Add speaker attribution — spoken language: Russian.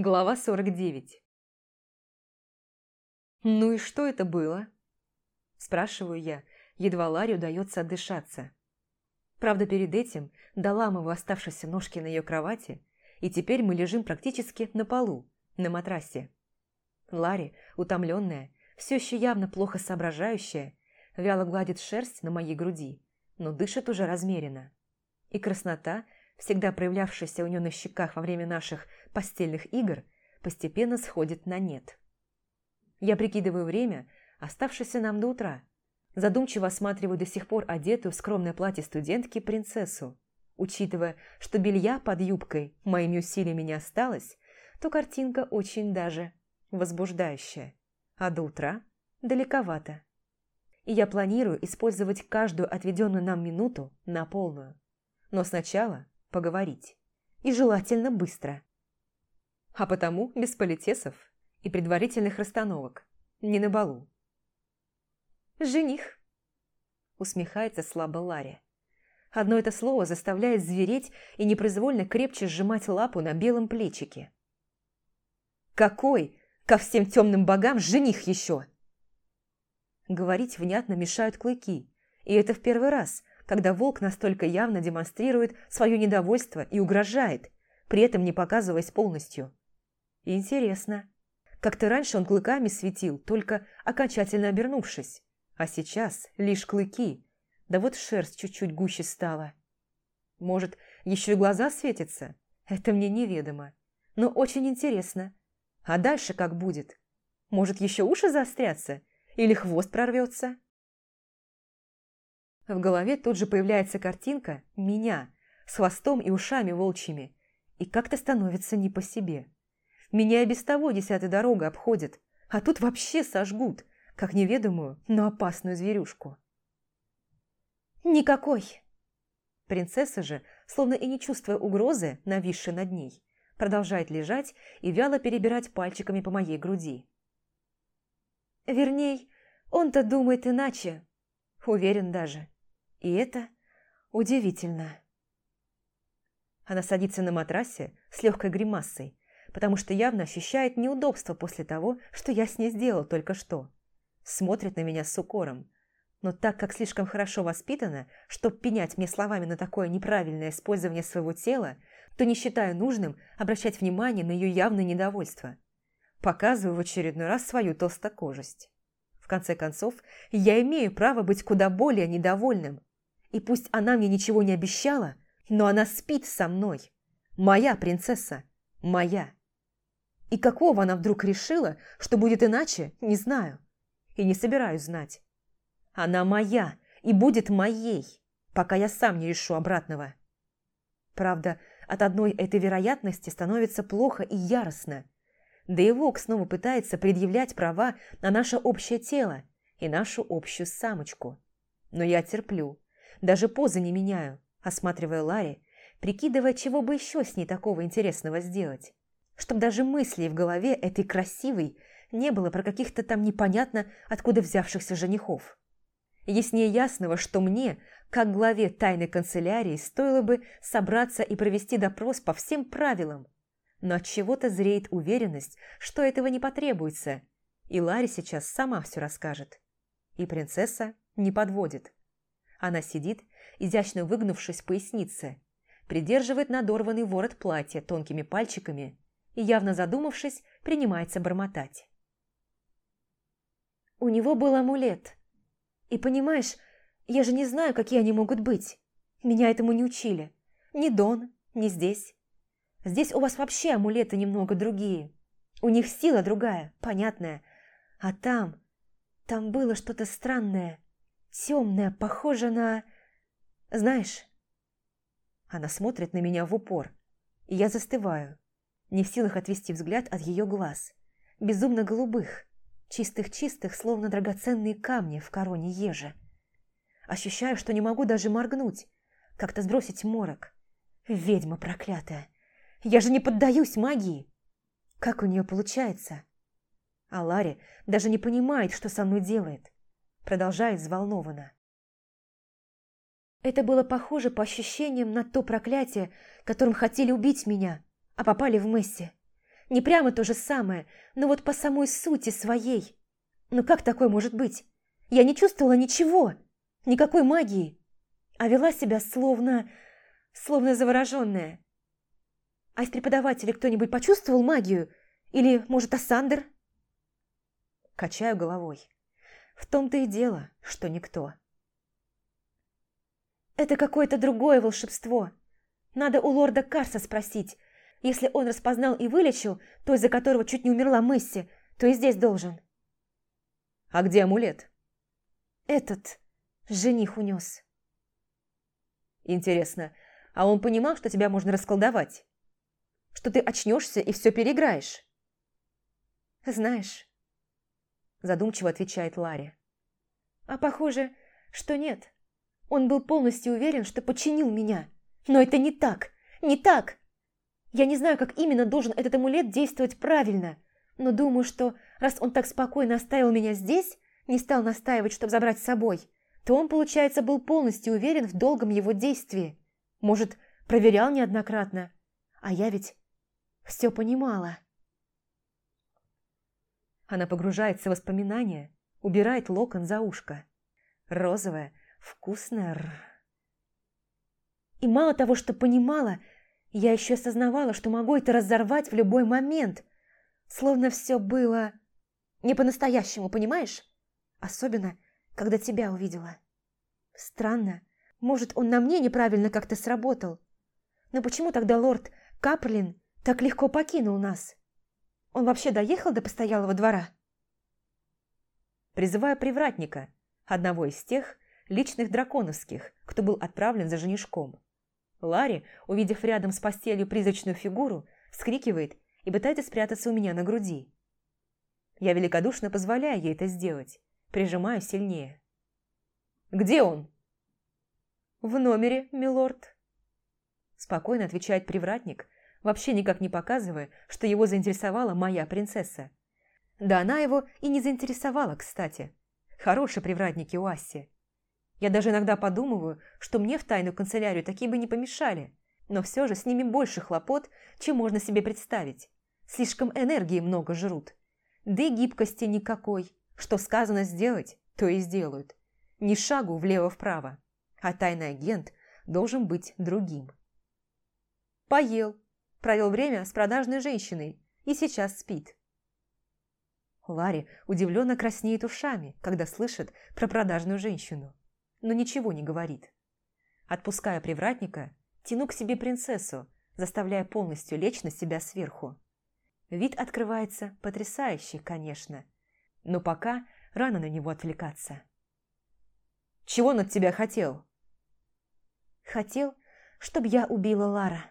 Speaker 1: Глава 49 «Ну и что это было?» Спрашиваю я, едва Ларе удается отдышаться. Правда, перед этим доламываю оставшиеся ножки на ее кровати, и теперь мы лежим практически на полу, на матрасе. Ларри, утомленная, все еще явно плохо соображающая, вяло гладит шерсть на моей груди, но дышит уже размеренно. И краснота, всегда проявлявшаяся у нее на щеках во время наших постельных игр, постепенно сходит на нет. Я прикидываю время, оставшееся нам до утра, задумчиво осматриваю до сих пор одетую в скромное платье студентки принцессу. Учитывая, что белья под юбкой моими усилиями не осталось, то картинка очень даже возбуждающая. А до утра далековато. И я планирую использовать каждую отведенную нам минуту на полную. Но сначала поговорить. И желательно быстро. А потому без политесов и предварительных расстановок. Не на балу. «Жених», – усмехается слабо Ларри. Одно это слово заставляет звереть и непроизвольно крепче сжимать лапу на белом плечике. «Какой? Ко всем темным богам жених еще!» Говорить внятно мешают клыки, и это в первый раз, когда волк настолько явно демонстрирует свое недовольство и угрожает, при этом не показываясь полностью. Интересно. Как-то раньше он клыками светил, только окончательно обернувшись, а сейчас лишь клыки – да вот шерсть чуть-чуть гуще стала. Может, еще и глаза светятся? Это мне неведомо. Но очень интересно. А дальше как будет? Может, еще уши заострятся? Или хвост прорвется? В голове тут же появляется картинка меня с хвостом и ушами волчьими. И как-то становится не по себе. Меня и без того десятая дорога обходит, а тут вообще сожгут, как неведомую, но опасную зверюшку. «Никакой!» Принцесса же, словно и не чувствуя угрозы, нависшей над ней, продолжает лежать и вяло перебирать пальчиками по моей груди. Верней, он-то думает иначе, уверен даже. И это удивительно. Она садится на матрасе с легкой гримасой, потому что явно ощущает неудобство после того, что я с ней сделал только что. Смотрит на меня с укором, но так как слишком хорошо воспитана, чтобы пенять мне словами на такое неправильное использование своего тела, то не считаю нужным обращать внимание на ее явное недовольство. Показываю в очередной раз свою толстокожесть. В конце концов, я имею право быть куда более недовольным. И пусть она мне ничего не обещала, но она спит со мной. Моя принцесса. Моя. И какого она вдруг решила, что будет иначе, не знаю. И не собираюсь знать. Она моя и будет моей, пока я сам не решу обратного. Правда, от одной этой вероятности становится плохо и яростно. Да и Вок снова пытается предъявлять права на наше общее тело и нашу общую самочку. Но я терплю, даже позы не меняю, осматривая Ларри, прикидывая, чего бы еще с ней такого интересного сделать. Чтоб даже мыслей в голове этой красивой не было про каких-то там непонятно откуда взявшихся женихов. Яснее ясного, что мне, как главе тайной канцелярии, стоило бы собраться и провести допрос по всем правилам. Но от чего-то зреет уверенность, что этого не потребуется, и Ларри сейчас сама все расскажет. И принцесса не подводит. Она сидит, изящно выгнувшись в пояснице, придерживает надорванный ворот платья тонкими пальчиками и, явно задумавшись, принимается бормотать. У него был амулет – и понимаешь, я же не знаю, какие они могут быть. Меня этому не учили. Ни Дон, ни здесь. Здесь у вас вообще амулеты немного другие. У них сила другая, понятная. А там... Там было что-то странное, темное, похоже на... Знаешь... Она смотрит на меня в упор, и я застываю, не в силах отвести взгляд от ее глаз, безумно голубых, чистых-чистых, словно драгоценные камни в короне ежа. Ощущаю, что не могу даже моргнуть, как-то сбросить морок. Ведьма проклятая! Я же не поддаюсь магии! Как у нее получается? А Ларри даже не понимает, что со мной делает. Продолжает взволнованно. Это было похоже по ощущениям на то проклятие, которым хотели убить меня, а попали в Месси. Не прямо то же самое, но вот по самой сути своей. Ну как такое может быть? Я не чувствовала ничего, никакой магии, а вела себя словно... словно завороженная. А из преподавателей кто-нибудь почувствовал магию? Или, может, Асандр? Качаю головой. В том-то и дело, что никто. Это какое-то другое волшебство. Надо у лорда Карса спросить. Если он распознал и вылечил, то из-за которого чуть не умерла Мысси, то и здесь должен.
Speaker 2: А где амулет?
Speaker 1: Этот жених унес.
Speaker 2: Интересно, а он понимал, что тебя можно расколдовать? Что ты очнешься и все переиграешь?
Speaker 1: Знаешь, задумчиво отвечает Ларри. А похоже, что нет. Он был полностью уверен, что подчинил меня. Но это не так, не так. Я не знаю, как именно должен этот амулет действовать правильно, но думаю, что раз он так спокойно оставил меня здесь, не стал настаивать, чтобы забрать с собой, то он, получается, был полностью уверен в долгом его действии. Может, проверял неоднократно. А я ведь все понимала. Она погружается в воспоминания, убирает локон за ушко. Розовая, вкусная. И мало того, что понимала, я еще осознавала, что могу это разорвать в любой момент. Словно все было не по-настоящему, понимаешь? Особенно, когда тебя увидела. Странно. Может, он на мне неправильно как-то сработал. Но почему тогда лорд Капрлин так легко покинул нас? Он вообще доехал до постоялого двора?
Speaker 2: Призываю привратника, одного из тех личных драконовских, кто был отправлен за женишком. Ларри, увидев рядом с постелью призрачную фигуру, вскрикивает и пытается спрятаться у меня на груди. Я великодушно позволяю ей это сделать, прижимаю сильнее. «Где он?»
Speaker 1: «В номере, милорд», –
Speaker 2: спокойно отвечает привратник, вообще никак не показывая, что его заинтересовала моя принцесса. Да она его и не заинтересовала, кстати. Хорошие привратники у Асси. Я даже иногда подумываю, что мне в тайную канцелярию такие бы не помешали, но все же с ними больше хлопот, чем можно себе представить. Слишком энергии много жрут. Да и гибкости никакой. Что сказано сделать, то и сделают. Ни шагу влево-вправо. А тайный агент должен быть другим. Поел, провел время с продажной женщиной и сейчас спит. Ларри удивленно краснеет ушами, когда слышит про продажную женщину но ничего не говорит. Отпуская привратника, тяну к себе принцессу, заставляя полностью лечь на себя сверху. Вид открывается потрясающий, конечно, но пока рано на него отвлекаться. «Чего он от тебя хотел?»
Speaker 1: «Хотел, чтобы я убила Лара».